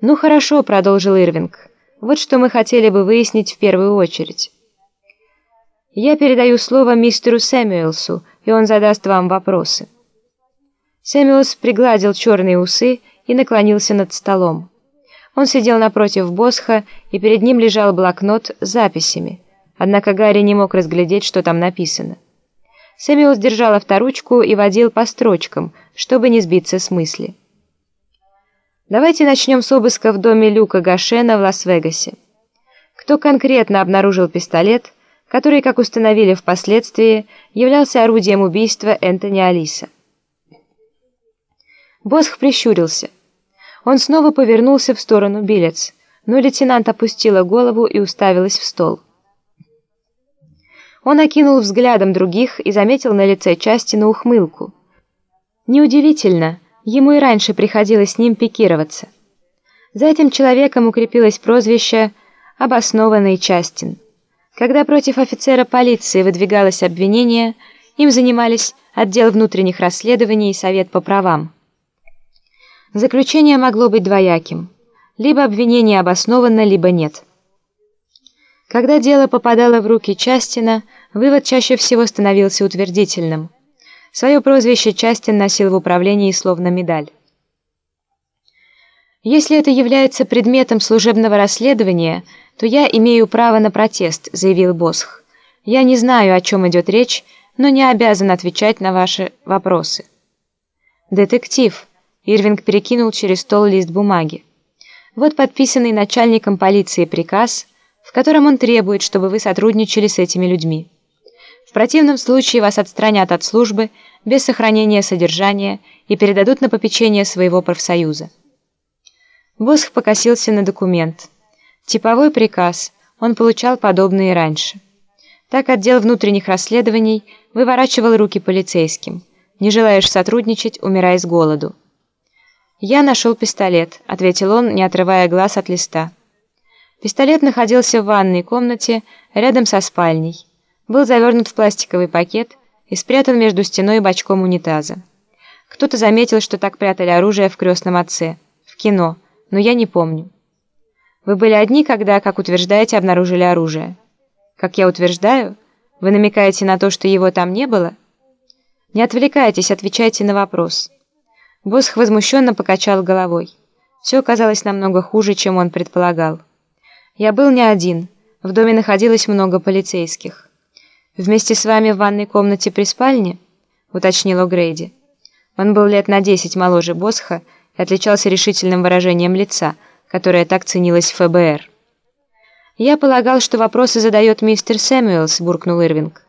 «Ну хорошо», — продолжил Ирвинг. «Вот что мы хотели бы выяснить в первую очередь. Я передаю слово мистеру Сэмюэлсу, и он задаст вам вопросы». Сэмюэлс пригладил черные усы и наклонился над столом. Он сидел напротив Босха, и перед ним лежал блокнот с записями, однако Гарри не мог разглядеть, что там написано. Сэмюэлс держал авторучку и водил по строчкам, чтобы не сбиться с мысли. Давайте начнем с обыска в доме Люка Гашена в Лас-Вегасе. Кто конкретно обнаружил пистолет, который, как установили впоследствии, являлся орудием убийства Энтони Алиса? Босх прищурился. Он снова повернулся в сторону Билец, но лейтенант опустила голову и уставилась в стол. Он окинул взглядом других и заметил на лице Частина ухмылку. Неудивительно, Ему и раньше приходилось с ним пикироваться. За этим человеком укрепилось прозвище «обоснованный Частин». Когда против офицера полиции выдвигалось обвинение, им занимались отдел внутренних расследований и совет по правам. Заключение могло быть двояким. Либо обвинение обосновано, либо нет. Когда дело попадало в руки Частина, вывод чаще всего становился утвердительным – Свое прозвище Частин носил в управлении словно медаль. «Если это является предметом служебного расследования, то я имею право на протест», — заявил Босх. «Я не знаю, о чем идет речь, но не обязан отвечать на ваши вопросы». «Детектив», — Ирвинг перекинул через стол лист бумаги. «Вот подписанный начальником полиции приказ, в котором он требует, чтобы вы сотрудничали с этими людьми». В противном случае вас отстранят от службы без сохранения содержания и передадут на попечение своего профсоюза. Босх покосился на документ. Типовой приказ, он получал подобные раньше. Так отдел внутренних расследований выворачивал руки полицейским. Не желаешь сотрудничать, умирай с голоду. «Я нашел пистолет», — ответил он, не отрывая глаз от листа. Пистолет находился в ванной комнате рядом со спальней был завернут в пластиковый пакет и спрятан между стеной и бачком унитаза. Кто-то заметил, что так прятали оружие в «Крестном отце», в кино, но я не помню. Вы были одни, когда, как утверждаете, обнаружили оружие? Как я утверждаю? Вы намекаете на то, что его там не было? Не отвлекайтесь, отвечайте на вопрос. Босх возмущенно покачал головой. Все оказалось намного хуже, чем он предполагал. Я был не один. В доме находилось много полицейских. «Вместе с вами в ванной комнате при спальне?» — уточнил О'Грейди. Он был лет на десять моложе Босха и отличался решительным выражением лица, которое так ценилось в ФБР. «Я полагал, что вопросы задает мистер Сэмюэлс», — буркнул Ирвинг.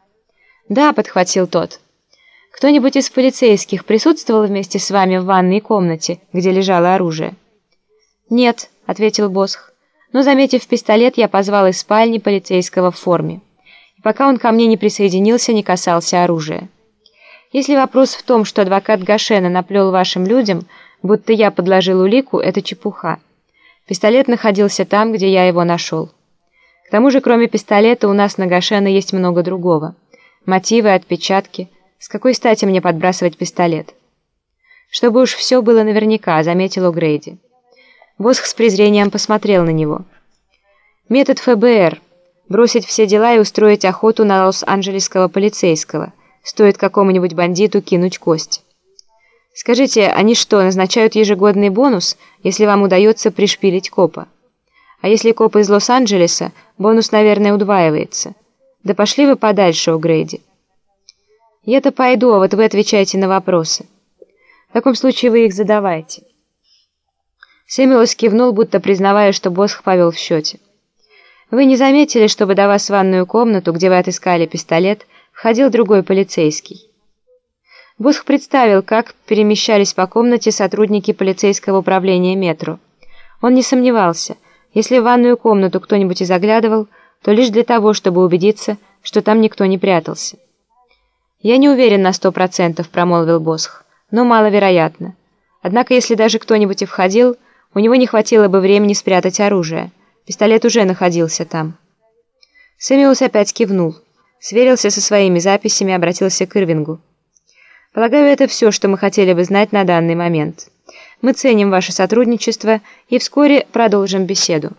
«Да», — подхватил тот. «Кто-нибудь из полицейских присутствовал вместе с вами в ванной комнате, где лежало оружие?» «Нет», — ответил Босх. «Но, заметив пистолет, я позвал из спальни полицейского в форме» пока он ко мне не присоединился, не касался оружия. Если вопрос в том, что адвокат Гашена наплел вашим людям, будто я подложил улику, это чепуха. Пистолет находился там, где я его нашел. К тому же, кроме пистолета, у нас на Гашена есть много другого. Мотивы, отпечатки. С какой стати мне подбрасывать пистолет? Чтобы уж все было наверняка, заметил О'Грейди. Босх с презрением посмотрел на него. Метод ФБР — бросить все дела и устроить охоту на лос-анджелесского полицейского. Стоит какому-нибудь бандиту кинуть кость. Скажите, они что, назначают ежегодный бонус, если вам удается пришпилить копа? А если коп из Лос-Анджелеса, бонус, наверное, удваивается. Да пошли вы подальше, О'Грейди. Я-то пойду, а вот вы отвечаете на вопросы. В таком случае вы их задавайте. Сэмюэлс кивнул, будто признавая, что Босх повел в счете. Вы не заметили, чтобы до вас в ванную комнату, где вы отыскали пистолет, входил другой полицейский? Босх представил, как перемещались по комнате сотрудники полицейского управления метро. Он не сомневался, если в ванную комнату кто-нибудь и заглядывал, то лишь для того, чтобы убедиться, что там никто не прятался. «Я не уверен на сто процентов», — промолвил Босх, — «но маловероятно. Однако, если даже кто-нибудь и входил, у него не хватило бы времени спрятать оружие». Пистолет уже находился там. Сэмюэлс опять кивнул, сверился со своими записями обратился к Ирвингу. «Полагаю, это все, что мы хотели бы знать на данный момент. Мы ценим ваше сотрудничество и вскоре продолжим беседу.